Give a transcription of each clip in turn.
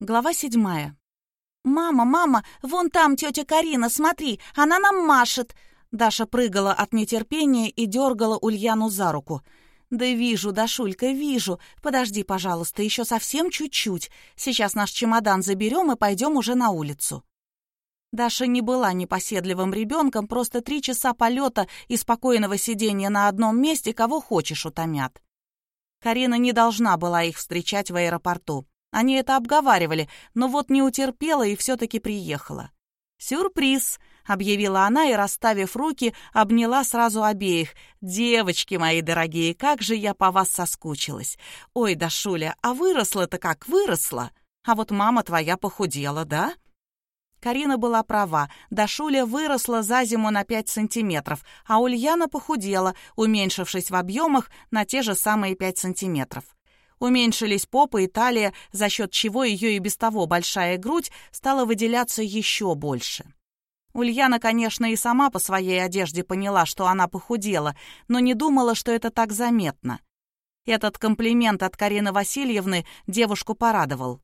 Глава седьмая. «Мама, мама, вон там тетя Карина, смотри, она нам машет!» Даша прыгала от нетерпения и дергала Ульяну за руку. «Да вижу, Дашулька, вижу. Подожди, пожалуйста, еще совсем чуть-чуть. Сейчас наш чемодан заберем и пойдем уже на улицу». Даша не была непоседливым ребенком, просто три часа полета и спокойного сидения на одном месте кого хочешь утомят. Карина не должна была их встречать в аэропорту. Они это обговаривали, но вот не утерпела и все-таки приехала. «Сюрприз!» — объявила она и, расставив руки, обняла сразу обеих. «Девочки мои дорогие, как же я по вас соскучилась! Ой, Дашуля, а выросла-то как выросла! А вот мама твоя похудела, да?» Карина была права. Дашуля выросла за зиму на 5 сантиметров, а Ульяна похудела, уменьшившись в объемах на те же самые 5 сантиметров. Уменьшились попа и талия, за счет чего ее и без того большая грудь стала выделяться еще больше. Ульяна, конечно, и сама по своей одежде поняла, что она похудела, но не думала, что это так заметно. Этот комплимент от Карины Васильевны девушку порадовал.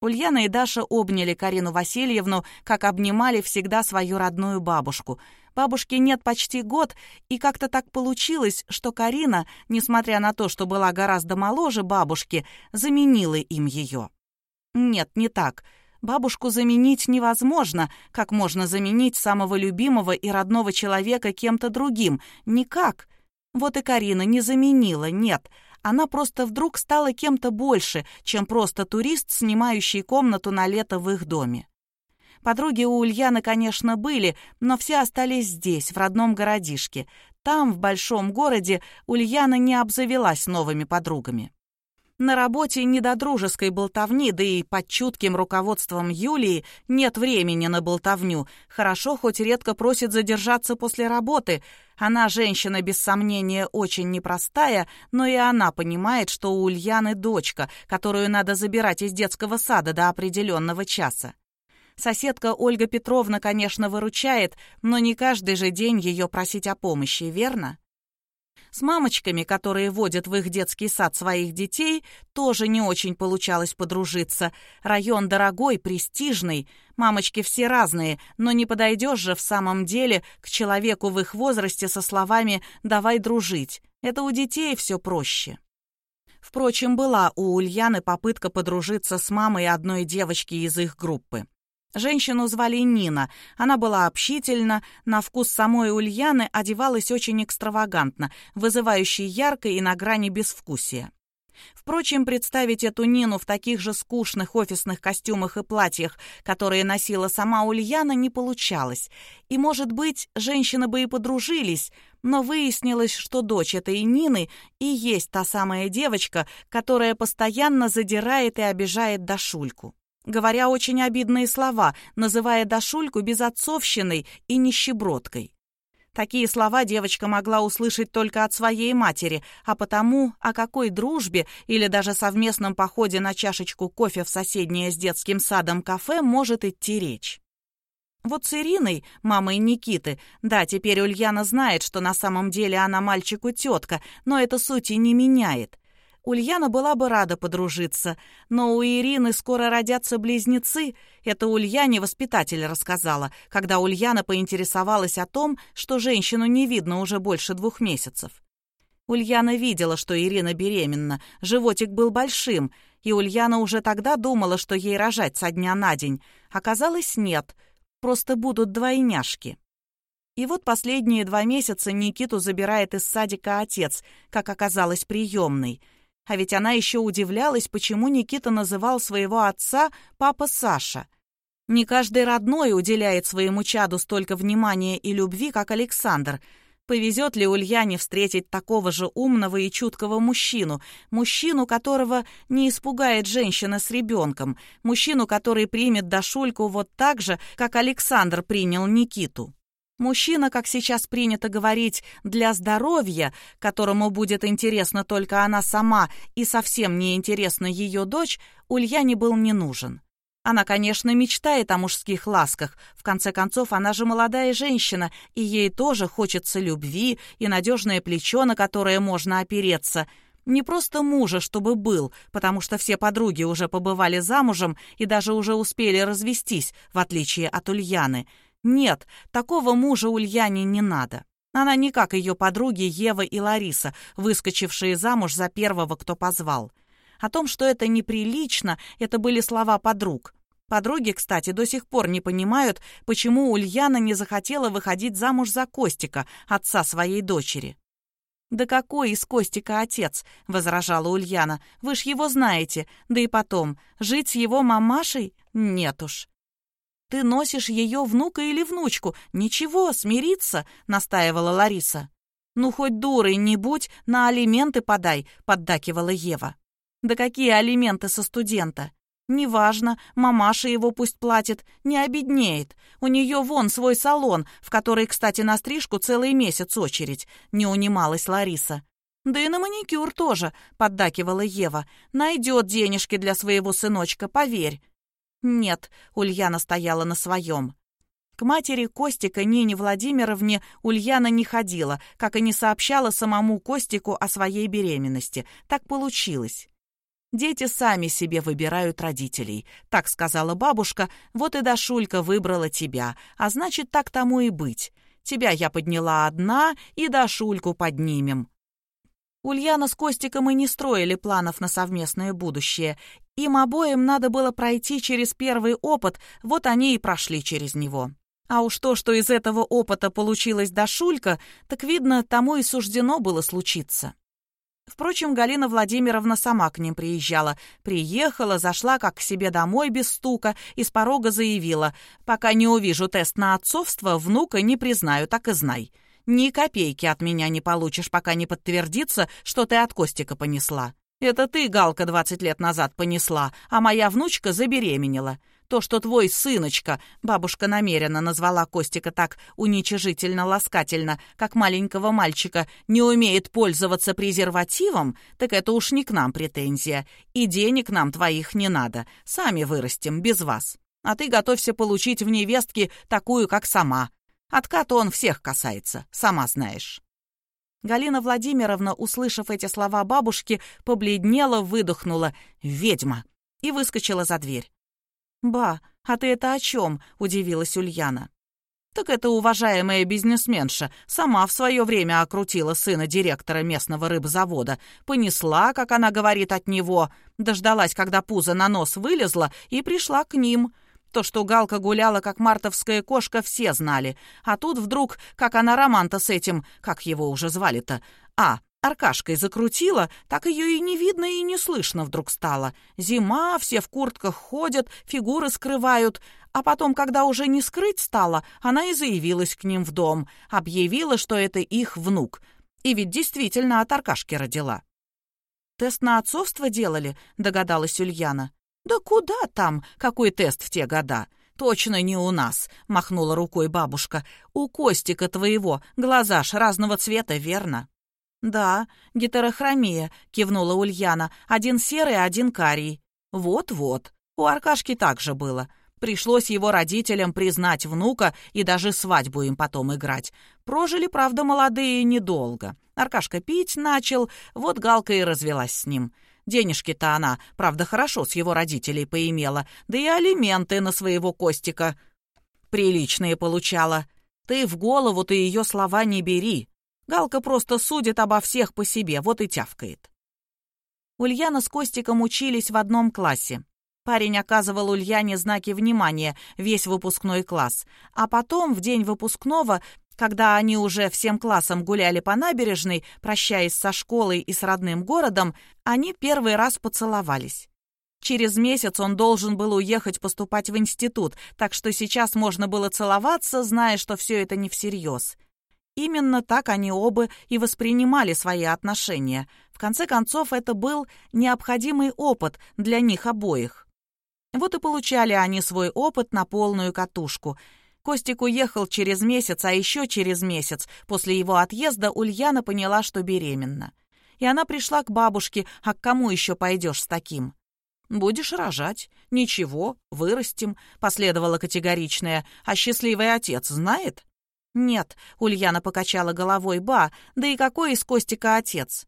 Ульяна и Даша обняли Карину Васильевну, как обнимали всегда свою родную бабушку — Бабушки нет почти год, и как-то так получилось, что Карина, несмотря на то, что была гораздо моложе бабушки, заменила им ее. Нет, не так. Бабушку заменить невозможно, как можно заменить самого любимого и родного человека кем-то другим. Никак. Вот и Карина не заменила, нет. Она просто вдруг стала кем-то больше, чем просто турист, снимающий комнату на лето в их доме. Подруги у Ульяны, конечно, были, но все остались здесь, в родном городишке. Там, в большом городе, Ульяна не обзавелась новыми подругами. На работе не до дружеской болтовни, да и под чутким руководством Юлии нет времени на болтовню. Хорошо, хоть редко просит задержаться после работы. Она женщина, без сомнения, очень непростая, но и она понимает, что у Ульяны дочка, которую надо забирать из детского сада до определенного часа. Соседка Ольга Петровна, конечно, выручает, но не каждый же день ее просить о помощи, верно? С мамочками, которые водят в их детский сад своих детей, тоже не очень получалось подружиться. Район дорогой, престижный. Мамочки все разные, но не подойдешь же в самом деле к человеку в их возрасте со словами «давай дружить». Это у детей все проще. Впрочем, была у Ульяны попытка подружиться с мамой одной девочки из их группы. Женщину звали Нина. Она была общительна, на вкус самой Ульяны одевалась очень экстравагантно, вызывающей ярко и на грани безвкусия. Впрочем, представить эту Нину в таких же скучных офисных костюмах и платьях, которые носила сама Ульяна, не получалось. И, может быть, женщины бы и подружились, но выяснилось, что дочь этой Нины и есть та самая девочка, которая постоянно задирает и обижает Дашульку говоря очень обидные слова, называя Дашульку безотцовщиной и нищебродкой. Такие слова девочка могла услышать только от своей матери, а потому о какой дружбе или даже совместном походе на чашечку кофе в соседнее с детским садом кафе может идти речь. Вот с Ириной, мамой Никиты, да, теперь Ульяна знает, что на самом деле она мальчику тетка, но это сути не меняет. Ульяна была бы рада подружиться, но у Ирины скоро родятся близнецы. Это Ульяне воспитатель рассказала, когда Ульяна поинтересовалась о том, что женщину не видно уже больше двух месяцев. Ульяна видела, что Ирина беременна, животик был большим, и Ульяна уже тогда думала, что ей рожать со дня на день. Оказалось, нет, просто будут двойняшки. И вот последние два месяца Никиту забирает из садика отец, как оказалось, приемный — а ведь она еще удивлялась, почему Никита называл своего отца «папа Саша». Не каждый родной уделяет своему чаду столько внимания и любви, как Александр. Повезет ли Ульяне встретить такого же умного и чуткого мужчину, мужчину, которого не испугает женщина с ребенком, мужчину, который примет Дашульку вот так же, как Александр принял Никиту? Мужчина, как сейчас принято говорить, для здоровья, которому будет интересна только она сама и совсем не интересна ее дочь, Ульяне был не нужен. Она, конечно, мечтает о мужских ласках. В конце концов, она же молодая женщина, и ей тоже хочется любви и надежное плечо, на которое можно опереться. Не просто мужа, чтобы был, потому что все подруги уже побывали замужем и даже уже успели развестись, в отличие от Ульяны. Нет, такого мужа Ульяне не надо. Она не как ее подруги Ева и Лариса, выскочившие замуж за первого, кто позвал. О том, что это неприлично, это были слова подруг. Подруги, кстати, до сих пор не понимают, почему Ульяна не захотела выходить замуж за Костика, отца своей дочери. «Да какой из Костика отец?» — возражала Ульяна. «Вы ж его знаете. Да и потом, жить с его мамашей? Нет уж». «Ты носишь ее внука или внучку? Ничего, смириться», — настаивала Лариса. «Ну, хоть дурой не будь, на алименты подай», — поддакивала Ева. «Да какие алименты со студента? «Неважно, мамаша его пусть платит, не обеднеет. У нее вон свой салон, в который, кстати, на стрижку целый месяц очередь», — не унималась Лариса. «Да и на маникюр тоже», — поддакивала Ева. «Найдет денежки для своего сыночка, поверь». «Нет», — Ульяна стояла на своем. К матери Костика Нине Владимировне Ульяна не ходила, как и не сообщала самому Костику о своей беременности. Так получилось. Дети сами себе выбирают родителей. Так сказала бабушка, вот и Дашулька выбрала тебя, а значит, так тому и быть. Тебя я подняла одна, и Дашульку поднимем. Ульяна с Костиком и не строили планов на совместное будущее. Им обоим надо было пройти через первый опыт, вот они и прошли через него. А уж то, что из этого опыта получилась Дашулька, так, видно, тому и суждено было случиться. Впрочем, Галина Владимировна сама к ним приезжала. Приехала, зашла как к себе домой без стука и с порога заявила, «Пока не увижу тест на отцовство, внука не признаю, так и знай. Ни копейки от меня не получишь, пока не подтвердится, что ты от Костика понесла. Это ты, Галка, двадцать лет назад понесла, а моя внучка забеременела. То, что твой сыночка, бабушка намеренно назвала Костика так уничижительно-ласкательно, как маленького мальчика, не умеет пользоваться презервативом, так это уж не к нам претензия. И денег нам твоих не надо. Сами вырастем, без вас. А ты готовься получить в невестке такую, как сама. Откат он всех касается, сама знаешь». Галина Владимировна, услышав эти слова бабушки, побледнела, выдохнула «Ведьма!» и выскочила за дверь. «Ба, а ты это о чем?» — удивилась Ульяна. «Так это уважаемая бизнесменша сама в свое время окрутила сына директора местного рыбзавода, понесла, как она говорит, от него, дождалась, когда пузо на нос вылезла, и пришла к ним. То, что Галка гуляла, как мартовская кошка, все знали. А тут вдруг, как она романта с этим, как его уже звали-то, а, Аркашкой закрутила, так ее и не видно, и не слышно вдруг стало. Зима, все в куртках ходят, фигуры скрывают. А потом, когда уже не скрыть стало, она и заявилась к ним в дом, объявила, что это их внук. И ведь действительно от Аркашки родила. «Тест на отцовство делали?» — догадалась Ульяна. «Да куда там? Какой тест в те года?» «Точно не у нас», — махнула рукой бабушка. «У Костика твоего глаза ж разного цвета, верно?» «Да, гетерохромия», — кивнула Ульяна. «Один серый, один карий». «Вот-вот. У Аркашки так же было. Пришлось его родителям признать внука и даже свадьбу им потом играть. Прожили, правда, молодые недолго. Аркашка пить начал, вот Галка и развелась с ним. Денежки-то она, правда, хорошо с его родителей поимела, да и алименты на своего Костика приличные получала. Ты в голову ты ее слова не бери. Галка просто судит обо всех по себе, вот и тявкает. Ульяна с Костиком учились в одном классе. Парень оказывал Ульяне знаки внимания, весь выпускной класс. А потом, в день выпускного, когда они уже всем классом гуляли по набережной, прощаясь со школой и с родным городом, они первый раз поцеловались. Через месяц он должен был уехать поступать в институт, так что сейчас можно было целоваться, зная, что все это не всерьез. Именно так они оба и воспринимали свои отношения. В конце концов, это был необходимый опыт для них обоих. Вот и получали они свой опыт на полную катушку. Костик уехал через месяц, а еще через месяц после его отъезда Ульяна поняла, что беременна. И она пришла к бабушке, а к кому еще пойдешь с таким? «Будешь рожать. Ничего, вырастим», — последовала категоричная. «А счастливый отец знает?» «Нет», — Ульяна покачала головой, «ба, да и какой из Костика отец?»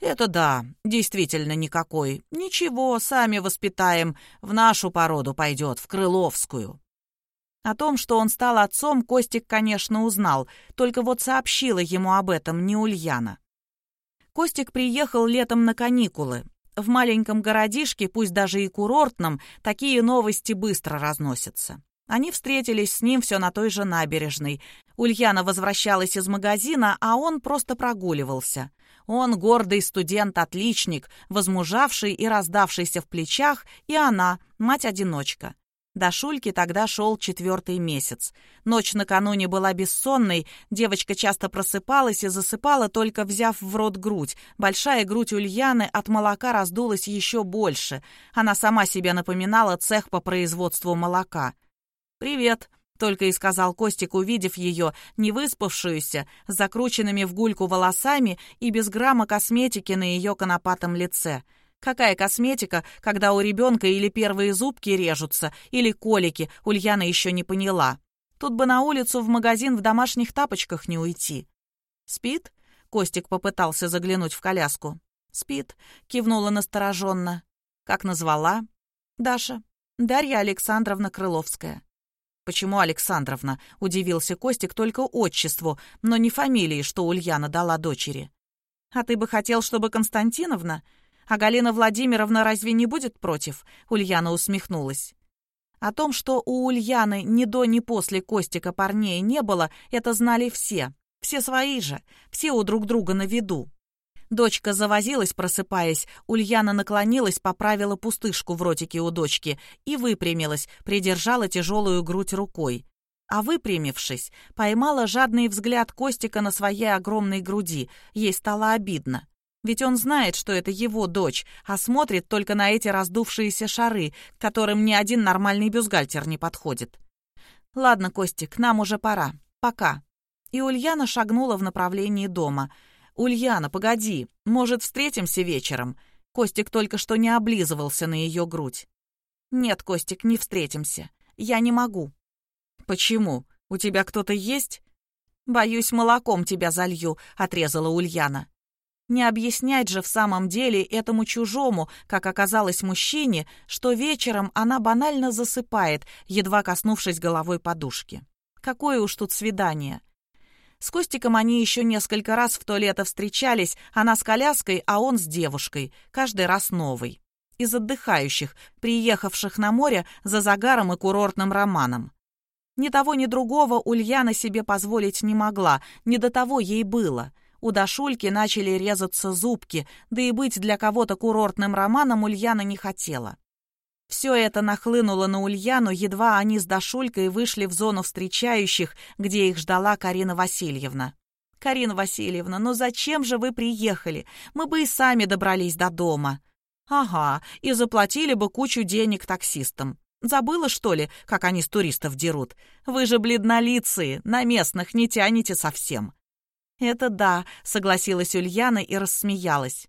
«Это да, действительно никакой. Ничего, сами воспитаем. В нашу породу пойдет, в Крыловскую». О том, что он стал отцом, Костик, конечно, узнал, только вот сообщила ему об этом не Ульяна. Костик приехал летом на каникулы. В маленьком городишке, пусть даже и курортном, такие новости быстро разносятся. Они встретились с ним все на той же набережной. Ульяна возвращалась из магазина, а он просто прогуливался. Он гордый студент-отличник, возмужавший и раздавшийся в плечах, и она, мать-одиночка. До Шульки тогда шел четвертый месяц. Ночь накануне была бессонной, девочка часто просыпалась и засыпала, только взяв в рот грудь. Большая грудь Ульяны от молока раздулась еще больше. Она сама себе напоминала цех по производству молока. «Привет», — только и сказал Костик, увидев ее, невыспавшуюся, с закрученными в гульку волосами и без грамма косметики на ее конопатом лице — Какая косметика, когда у ребенка или первые зубки режутся, или колики, Ульяна еще не поняла. Тут бы на улицу в магазин в домашних тапочках не уйти. «Спит?» — Костик попытался заглянуть в коляску. «Спит», — кивнула настороженно. «Как назвала?» «Даша. Дарья Александровна Крыловская». «Почему Александровна?» — удивился Костик только отчеству, но не фамилии, что Ульяна дала дочери. «А ты бы хотел, чтобы Константиновна?» А Галина Владимировна разве не будет против?» Ульяна усмехнулась. О том, что у Ульяны ни до, ни после Костика парней не было, это знали все. Все свои же, все у друг друга на виду. Дочка завозилась, просыпаясь. Ульяна наклонилась, поправила пустышку в ротике у дочки и выпрямилась, придержала тяжелую грудь рукой. А выпрямившись, поймала жадный взгляд Костика на своей огромной груди. Ей стало обидно. Ведь он знает, что это его дочь, а смотрит только на эти раздувшиеся шары, которым ни один нормальный бюстгальтер не подходит. «Ладно, Костик, нам уже пора. Пока». И Ульяна шагнула в направлении дома. «Ульяна, погоди, может, встретимся вечером?» Костик только что не облизывался на ее грудь. «Нет, Костик, не встретимся. Я не могу». «Почему? У тебя кто-то есть?» «Боюсь, молоком тебя залью», — отрезала Ульяна. Не объяснять же в самом деле этому чужому, как оказалось мужчине, что вечером она банально засыпает, едва коснувшись головой подушки. Какое уж тут свидание. С Костиком они еще несколько раз в то лето встречались, она с коляской, а он с девушкой, каждый раз новый. Из отдыхающих, приехавших на море за загаром и курортным романом. Ни того, ни другого Ульяна себе позволить не могла, не до того ей было — у Дашульки начали резаться зубки, да и быть для кого-то курортным романом Ульяна не хотела. Все это нахлынуло на Ульяну, едва они с Дашулькой вышли в зону встречающих, где их ждала Карина Васильевна. «Карина Васильевна, ну зачем же вы приехали? Мы бы и сами добрались до дома». «Ага, и заплатили бы кучу денег таксистам. Забыла, что ли, как они с туристов дерут? Вы же бледнолицые, на местных не тянете совсем». «Это да», — согласилась Ульяна и рассмеялась.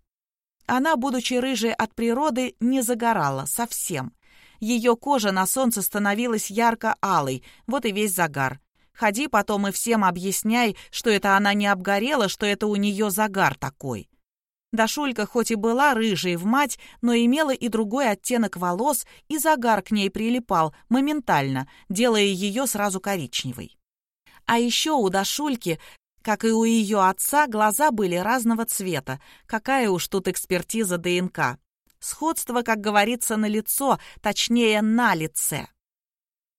Она, будучи рыжей от природы, не загорала совсем. Ее кожа на солнце становилась ярко-алой, вот и весь загар. Ходи потом и всем объясняй, что это она не обгорела, что это у нее загар такой. Дашулька хоть и была рыжей в мать, но имела и другой оттенок волос, и загар к ней прилипал моментально, делая ее сразу коричневой. А еще у Дашульки как и у ее отца, глаза были разного цвета. Какая уж тут экспертиза ДНК. Сходство, как говорится, на лицо, точнее, на лице.